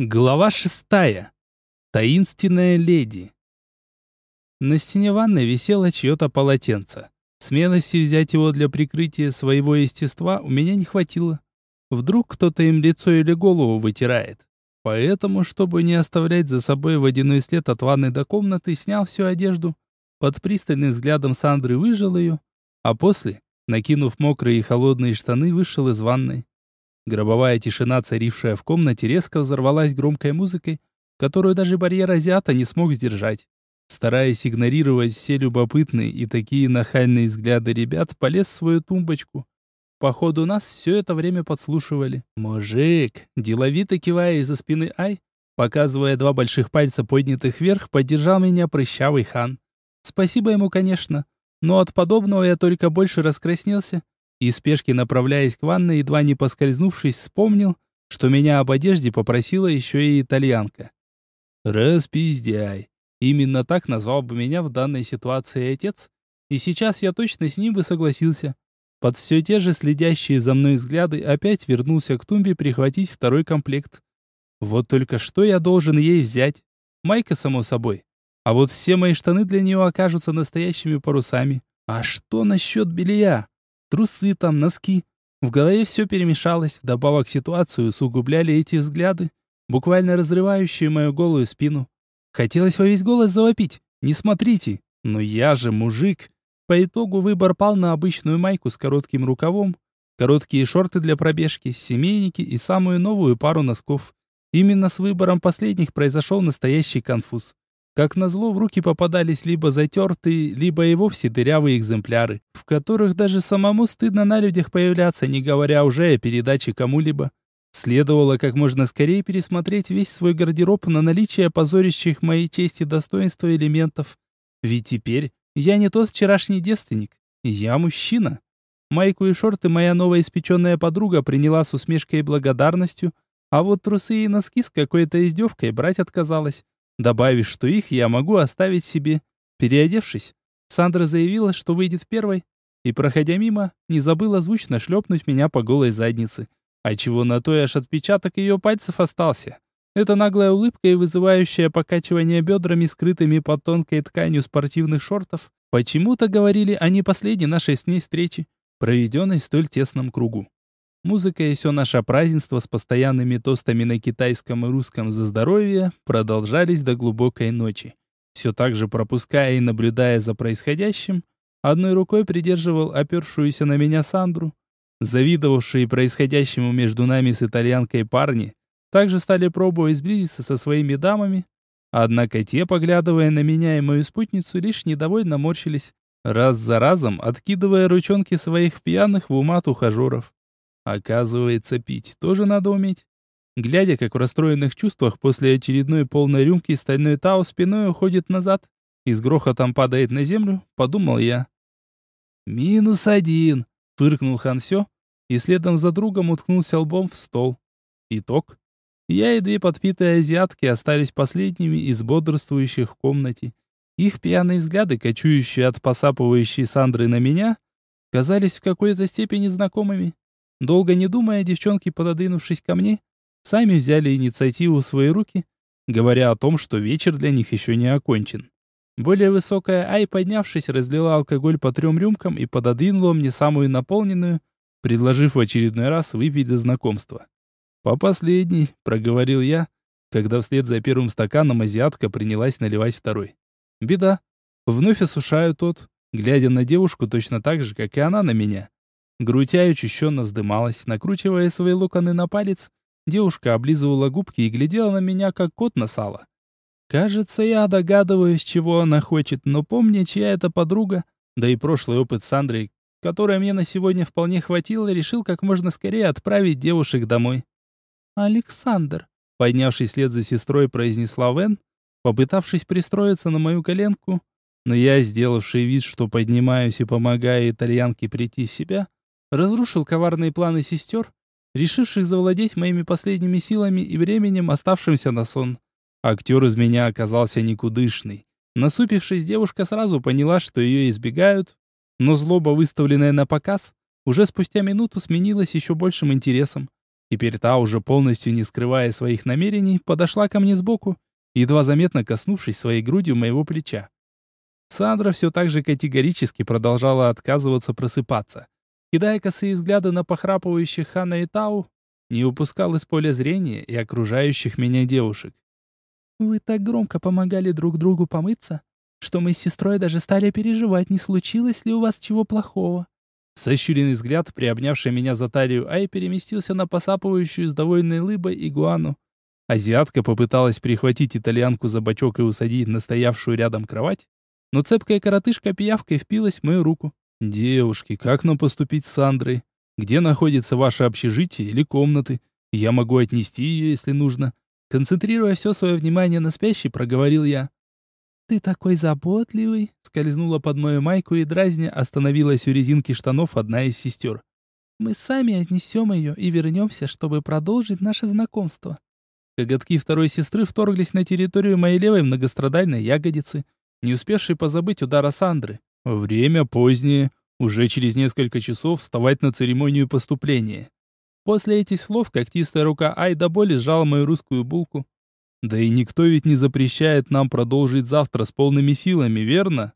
Глава шестая. Таинственная леди. На стене ванной висело чье-то полотенце. Смелости взять его для прикрытия своего естества у меня не хватило. Вдруг кто-то им лицо или голову вытирает. Поэтому, чтобы не оставлять за собой водяной след от ванны до комнаты, снял всю одежду. Под пристальным взглядом Сандры выжил ее, а после, накинув мокрые и холодные штаны, вышел из ванной. Гробовая тишина, царившая в комнате, резко взорвалась громкой музыкой, которую даже барьер азиата не смог сдержать. Стараясь игнорировать все любопытные и такие нахальные взгляды ребят, полез в свою тумбочку. Походу, нас все это время подслушивали. «Мужик!» Деловито кивая из-за спины Ай, показывая два больших пальца поднятых вверх, поддержал меня прыщавый хан. Спасибо ему, конечно, но от подобного я только больше раскраснелся и спешки направляясь к ванной, едва не поскользнувшись, вспомнил, что меня об одежде попросила еще и итальянка. «Распиздяй!» Именно так назвал бы меня в данной ситуации отец, и сейчас я точно с ним бы согласился. Под все те же следящие за мной взгляды опять вернулся к тумбе прихватить второй комплект. Вот только что я должен ей взять? Майка, само собой. А вот все мои штаны для нее окажутся настоящими парусами. А что насчет белья? Трусы там, носки. В голове все перемешалось, вдобавок ситуацию усугубляли эти взгляды, буквально разрывающие мою голую спину. Хотелось во весь голос завопить. «Не смотрите!» Но я же мужик. По итогу выбор пал на обычную майку с коротким рукавом, короткие шорты для пробежки, семейники и самую новую пару носков. Именно с выбором последних произошел настоящий конфуз. Как назло, в руки попадались либо затертые, либо и вовсе дырявые экземпляры, в которых даже самому стыдно на людях появляться, не говоря уже о передаче кому-либо. Следовало как можно скорее пересмотреть весь свой гардероб на наличие позорящих моей чести достоинства элементов. Ведь теперь я не тот вчерашний девственник, я мужчина. Майку и шорты моя новоиспеченная подруга приняла с усмешкой и благодарностью, а вот трусы и носки с какой-то издевкой брать отказалась добавив, что их я могу оставить себе. Переодевшись, Сандра заявила, что выйдет первой, и, проходя мимо, не забыла звучно шлепнуть меня по голой заднице, а чего на то аж отпечаток ее пальцев остался. Эта наглая улыбка и вызывающее покачивание бедрами, скрытыми под тонкой тканью спортивных шортов, почему-то говорили о не последней нашей с ней встрече, проведенной в столь тесном кругу. Музыка и все наше празднество с постоянными тостами на китайском и русском за здоровье продолжались до глубокой ночи. Все так же пропуская и наблюдая за происходящим, одной рукой придерживал опершуюся на меня Сандру. Завидовавшие происходящему между нами с итальянкой парни также стали пробовать сблизиться со своими дамами, однако те, поглядывая на меня и мою спутницу, лишь недовольно морщились, раз за разом откидывая ручонки своих пьяных в умат ухажеров. Оказывается, пить тоже надо уметь. Глядя, как в расстроенных чувствах после очередной полной рюмки стальной Тао спиной уходит назад и с грохотом падает на землю, подумал я. «Минус один!» — фыркнул Хансё и следом за другом уткнулся лбом в стол. Итог. Я и две подпитые азиатки остались последними из бодрствующих в комнате. Их пьяные взгляды, кочующие от посапывающей Сандры на меня, казались в какой-то степени знакомыми. Долго не думая, девчонки, пододвинувшись ко мне, сами взяли инициативу в свои руки, говоря о том, что вечер для них еще не окончен. Более высокая Ай, поднявшись, разлила алкоголь по трем рюмкам и пододвинула мне самую наполненную, предложив в очередной раз выпить за знакомство. «По последней», — проговорил я, когда вслед за первым стаканом азиатка принялась наливать второй. «Беда. Вновь осушаю тот, глядя на девушку точно так же, как и она на меня. Грудь учащенно вздымалась, накручивая свои локоны на палец. Девушка облизывала губки и глядела на меня, как кот на сало. Кажется, я догадываюсь, чего она хочет, но помня, чья это подруга, да и прошлый опыт с Андрей, которой мне на сегодня вполне хватило, решил как можно скорее отправить девушек домой. «Александр», поднявшись вслед за сестрой, произнесла Вен, попытавшись пристроиться на мою коленку, но я, сделавший вид, что поднимаюсь и помогаю итальянке прийти в себя, разрушил коварные планы сестер, решивших завладеть моими последними силами и временем, оставшимся на сон. Актер из меня оказался никудышный. Насупившись, девушка сразу поняла, что ее избегают, но злоба, выставленная на показ, уже спустя минуту сменилась еще большим интересом. Теперь та, уже полностью не скрывая своих намерений, подошла ко мне сбоку, едва заметно коснувшись своей грудью моего плеча. Сандра все так же категорически продолжала отказываться просыпаться. Кидая косые взгляды на похрапывающих Хана и Тау, не упускал из поля зрения и окружающих меня девушек. «Вы так громко помогали друг другу помыться, что мы с сестрой даже стали переживать, не случилось ли у вас чего плохого». Сощуренный взгляд, приобнявший меня за талию Ай, переместился на посапывающую с довольной лыбой игуану. Азиатка попыталась прихватить итальянку за бочок и усадить на стоявшую рядом кровать, но цепкая коротышка пиявкой впилась в мою руку. «Девушки, как нам поступить с Сандрой? Где находится ваше общежитие или комнаты? Я могу отнести ее, если нужно». Концентрируя все свое внимание на спящей, проговорил я. «Ты такой заботливый!» Скользнула под мою майку и дразня остановилась у резинки штанов одна из сестер. «Мы сами отнесем ее и вернемся, чтобы продолжить наше знакомство». Коготки второй сестры вторглись на территорию моей левой многострадальной ягодицы, не успевшей позабыть удара Сандры. Время позднее, уже через несколько часов вставать на церемонию поступления. После этих слов когтистая рука Айда боли сжала мою русскую булку, да и никто ведь не запрещает нам продолжить завтра с полными силами, верно?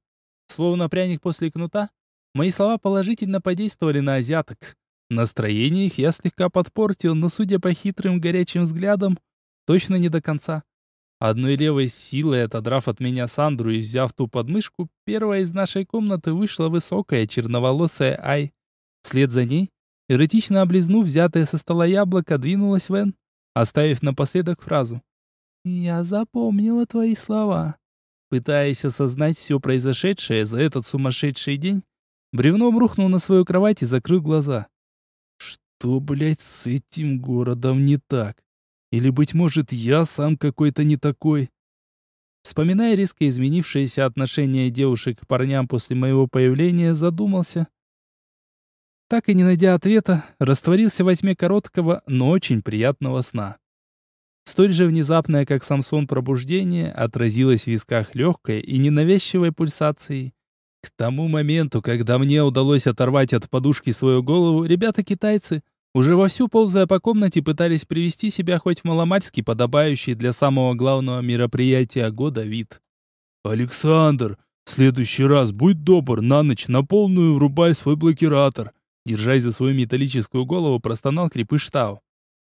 Словно пряник после кнута, мои слова положительно подействовали на азиаток. Настроение их я слегка подпортил, но, судя по хитрым горячим взглядам, точно не до конца. Одной левой силой отодрав от меня Сандру и взяв ту подмышку, первая из нашей комнаты вышла высокая черноволосая Ай. Вслед за ней, эротично облизнув взятое со стола яблоко, двинулась Вен, оставив напоследок фразу. «Я запомнила твои слова». Пытаясь осознать все произошедшее за этот сумасшедший день, бревном рухнул на свою кровать и закрыл глаза. Что, блядь, с этим городом не так? Или, быть может, я сам какой-то не такой? Вспоминая резко изменившееся отношение девушек к парням после моего появления, задумался. Так и не найдя ответа, растворился во тьме короткого, но очень приятного сна. Столь же внезапное, как Самсон пробуждение, отразилось в висках легкой и ненавязчивой пульсацией. К тому моменту, когда мне удалось оторвать от подушки свою голову, ребята-китайцы, уже вовсю ползая по комнате, пытались привести себя хоть маломальски подобающий для самого главного мероприятия года вид. «Александр, в следующий раз будь добр, на ночь на полную врубай свой блокиратор», держась за свою металлическую голову, простонал крепыш Тау.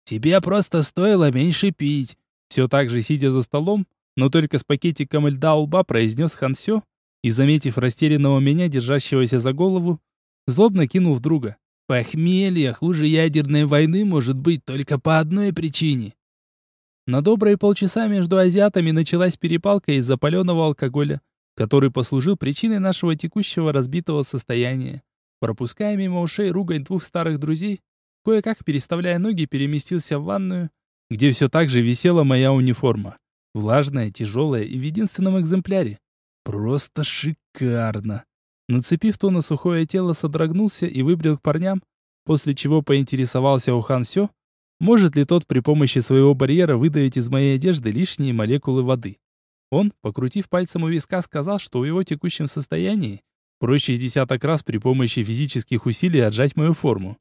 Тебе просто стоило меньше пить. Все так же, сидя за столом, но только с пакетиком льда у лба, произнес Хансё и, заметив растерянного меня, держащегося за голову, злобно кинул в друга. Похмелье хуже ядерной войны может быть только по одной причине. На добрые полчаса между азиатами началась перепалка из-за паленого алкоголя, который послужил причиной нашего текущего разбитого состояния. Пропуская мимо ушей ругань двух старых друзей, Кое-как, переставляя ноги, переместился в ванную, где все так же висела моя униформа. Влажная, тяжелая и в единственном экземпляре. Просто шикарно. Нацепив то на сухое тело, содрогнулся и выбрел к парням, после чего поинтересовался у Хан Сё, может ли тот при помощи своего барьера выдавить из моей одежды лишние молекулы воды. Он, покрутив пальцем у виска, сказал, что в его текущем состоянии проще с десяток раз при помощи физических усилий отжать мою форму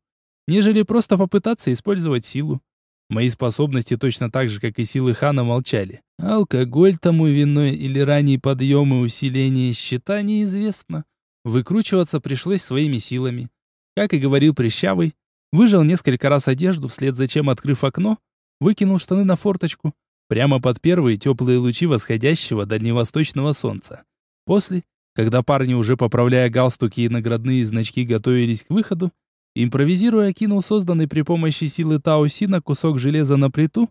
нежели просто попытаться использовать силу. Мои способности точно так же, как и силы хана, молчали. Алкоголь тому виной или ранний подъем и усиление щита неизвестно. Выкручиваться пришлось своими силами. Как и говорил Прищавый, выжал несколько раз одежду, вслед за чем, открыв окно, выкинул штаны на форточку, прямо под первые теплые лучи восходящего дальневосточного солнца. После, когда парни, уже поправляя галстуки и наградные значки, готовились к выходу, Импровизируя, кинул созданный при помощи силы Таосина кусок железа на плиту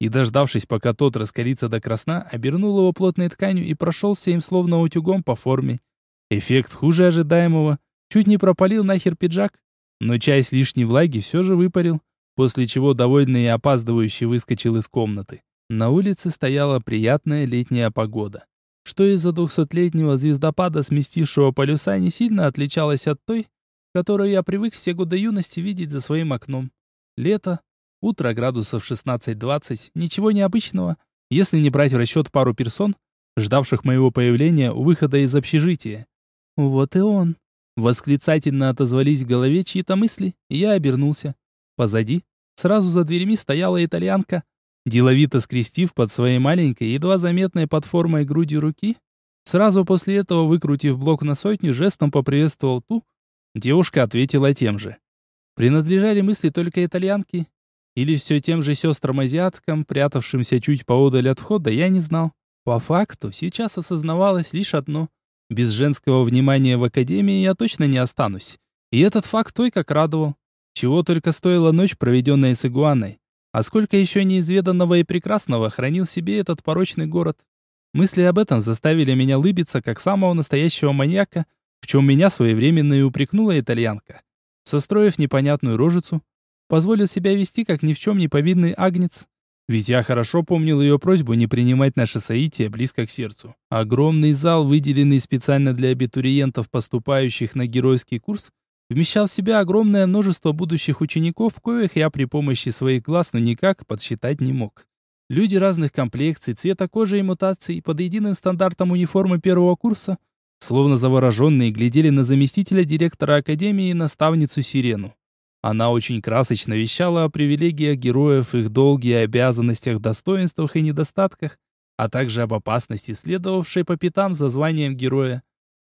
и, дождавшись, пока тот раскалится до красна, обернул его плотной тканью и прошелся им словно утюгом по форме. Эффект хуже ожидаемого. Чуть не пропалил нахер пиджак, но часть лишней влаги все же выпарил, после чего довольный и опаздывающий выскочил из комнаты. На улице стояла приятная летняя погода, что из-за двухсотлетнего звездопада, сместившего полюса, не сильно отличалась от той, которую я привык все годы юности видеть за своим окном. Лето, утро градусов 16-20, ничего необычного, если не брать в расчет пару персон, ждавших моего появления у выхода из общежития. Вот и он. Восклицательно отозвались в голове чьи-то мысли, и я обернулся. Позади, сразу за дверями стояла итальянка, деловито скрестив под своей маленькой, едва заметной под формой груди руки. Сразу после этого, выкрутив блок на сотню, жестом поприветствовал ту. Девушка ответила тем же. Принадлежали мысли только итальянке? Или все тем же сестрам-азиаткам, прятавшимся чуть поодаль от входа, я не знал. По факту, сейчас осознавалось лишь одно. Без женского внимания в академии я точно не останусь. И этот факт той как радовал. Чего только стоила ночь, проведенная с игуаной. А сколько еще неизведанного и прекрасного хранил себе этот порочный город. Мысли об этом заставили меня лыбиться, как самого настоящего маньяка, в чем меня своевременно и упрекнула итальянка. Состроив непонятную рожицу, позволил себя вести, как ни в чем не повинный агнец. Ведь я хорошо помнил ее просьбу не принимать наше соитие близко к сердцу. Огромный зал, выделенный специально для абитуриентов, поступающих на геройский курс, вмещал в себя огромное множество будущих учеников, коих я при помощи своих глаз ну никак подсчитать не мог. Люди разных комплекций, цвета кожи и мутаций под единым стандартом униформы первого курса, словно завороженные, глядели на заместителя директора академии и наставницу Сирену. Она очень красочно вещала о привилегиях героев, их долге и обязанностях, достоинствах и недостатках, а также об опасности, следовавшей по пятам за званием героя.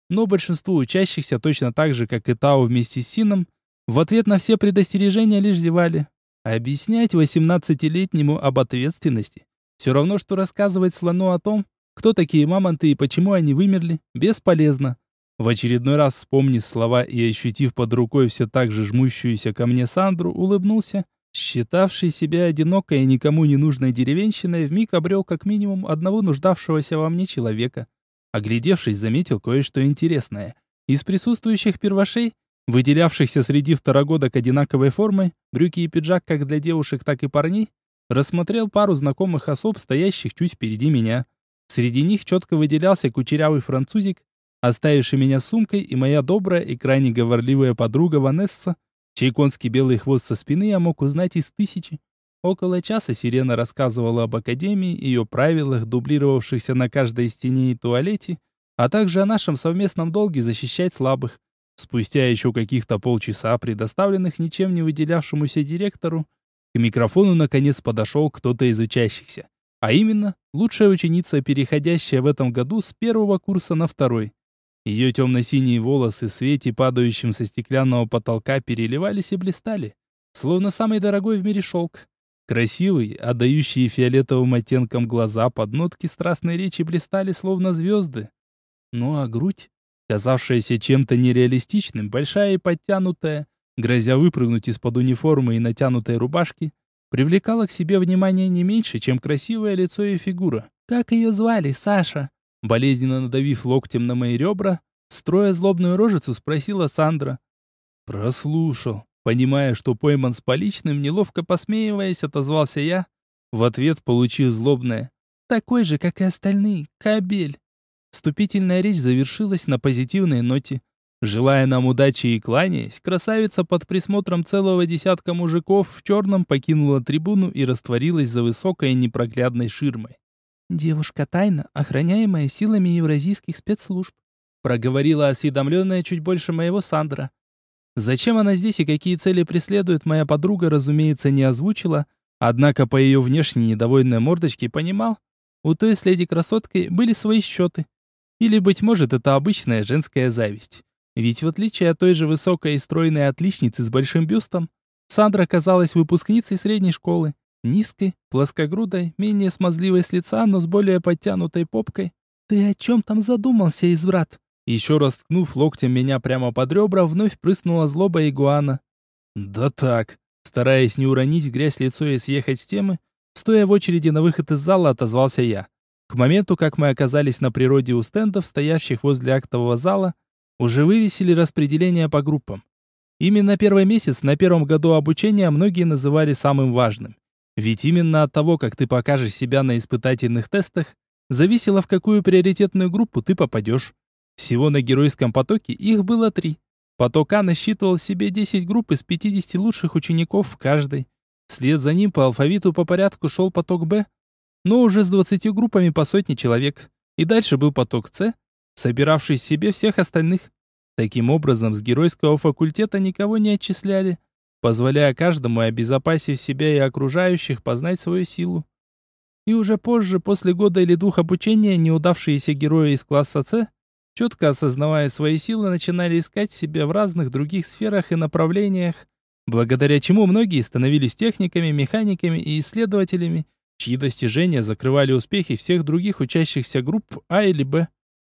Но большинство учащихся, точно так же, как и Тао вместе с Сином, в ответ на все предостережения лишь зевали. Объяснять 18-летнему об ответственности все равно, что рассказывать слону о том, кто такие мамонты и почему они вымерли, бесполезно. В очередной раз, вспомнив слова и ощутив под рукой все так же жмущуюся ко мне Сандру, улыбнулся, считавший себя одинокой и никому не нужной деревенщиной, вмиг обрел как минимум одного нуждавшегося во мне человека. Оглядевшись, заметил кое-что интересное. Из присутствующих первошей, выделявшихся среди второгодок одинаковой формы, брюки и пиджак как для девушек, так и парней, рассмотрел пару знакомых особ, стоящих чуть впереди меня. Среди них четко выделялся кучерявый французик, оставивший меня сумкой, и моя добрая и крайне говорливая подруга Ванесса, чей конский белый хвост со спины я мог узнать из тысячи. Около часа Сирена рассказывала об академии, ее правилах, дублировавшихся на каждой стене и туалете, а также о нашем совместном долге защищать слабых. Спустя еще каких-то полчаса, предоставленных ничем не выделявшемуся директору, к микрофону наконец подошел кто-то из учащихся. А именно, лучшая ученица, переходящая в этом году с первого курса на второй. Ее темно-синие волосы в свете, падающем со стеклянного потолка, переливались и блистали, словно самый дорогой в мире шелк. Красивые, отдающие фиолетовым оттенком глаза под нотки страстной речи блистали, словно звезды. Ну а грудь, казавшаяся чем-то нереалистичным, большая и подтянутая, грозя выпрыгнуть из-под униформы и натянутой рубашки, привлекала к себе внимание не меньше, чем красивое лицо и фигура. «Как ее звали, Саша?» Болезненно надавив локтем на мои ребра, строя злобную рожицу, спросила Сандра. Прослушал. Понимая, что пойман с поличным, неловко посмеиваясь, отозвался я. В ответ получил злобное. Такой же, как и остальные, кабель. Вступительная речь завершилась на позитивной ноте. Желая нам удачи и кланяясь, красавица под присмотром целого десятка мужиков в черном покинула трибуну и растворилась за высокой непроглядной ширмой. «Девушка тайна, охраняемая силами евразийских спецслужб», проговорила осведомленная чуть больше моего Сандра. Зачем она здесь и какие цели преследует, моя подруга, разумеется, не озвучила, однако по ее внешней недовольной мордочке понимал, у той с леди-красоткой были свои счеты. Или, быть может, это обычная женская зависть. Ведь в отличие от той же высокой и стройной отличницы с большим бюстом, Сандра казалась выпускницей средней школы, Низкой, плоскогрудой, менее смазливой с лица, но с более подтянутой попкой. «Ты о чем там задумался, изврат?» Еще раз ткнув локтем меня прямо под ребра, вновь прыснула злоба игуана. «Да так», стараясь не уронить в грязь лицо и съехать с темы, стоя в очереди на выход из зала, отозвался я. К моменту, как мы оказались на природе у стендов, стоящих возле актового зала, уже вывесили распределение по группам. Именно первый месяц на первом году обучения многие называли самым важным. Ведь именно от того, как ты покажешь себя на испытательных тестах, зависело, в какую приоритетную группу ты попадешь. Всего на геройском потоке их было три. Поток А насчитывал в себе 10 групп из 50 лучших учеников в каждой. Вслед за ним по алфавиту по порядку шел поток Б, но уже с 20 группами по сотне человек. И дальше был поток С, собиравший в себе всех остальных. Таким образом, с геройского факультета никого не отчисляли, позволяя каждому, обезопасив себя и окружающих, познать свою силу. И уже позже, после года или двух обучения, неудавшиеся герои из класса С, четко осознавая свои силы, начинали искать себя в разных других сферах и направлениях, благодаря чему многие становились техниками, механиками и исследователями, чьи достижения закрывали успехи всех других учащихся групп А или Б.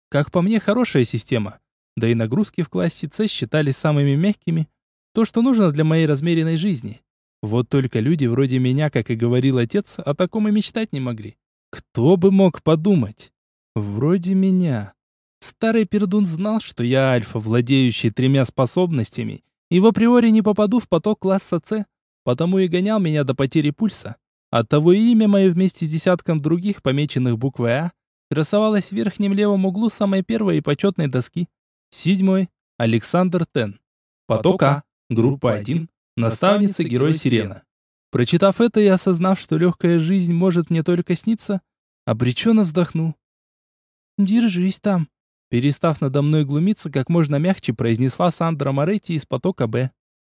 Как по мне, хорошая система. Да и нагрузки в классе С считались самыми мягкими. То, что нужно для моей размеренной жизни. Вот только люди вроде меня, как и говорил отец, о таком и мечтать не могли. Кто бы мог подумать? Вроде меня. Старый пердун знал, что я альфа, владеющий тремя способностями, и в априори не попаду в поток класса С, потому и гонял меня до потери пульса. Оттого и имя мое вместе с десятком других, помеченных буквой А, красовалось в верхнем левом углу самой первой и почетной доски. Седьмой. Александр Тен. Поток А. Группа 1. Наставница Герой Сирена. Прочитав это и осознав, что легкая жизнь может мне только сниться, обреченно вздохнул. «Держись там», Перестав надо мной глумиться, как можно мягче произнесла Сандра Моретти из потока «Б».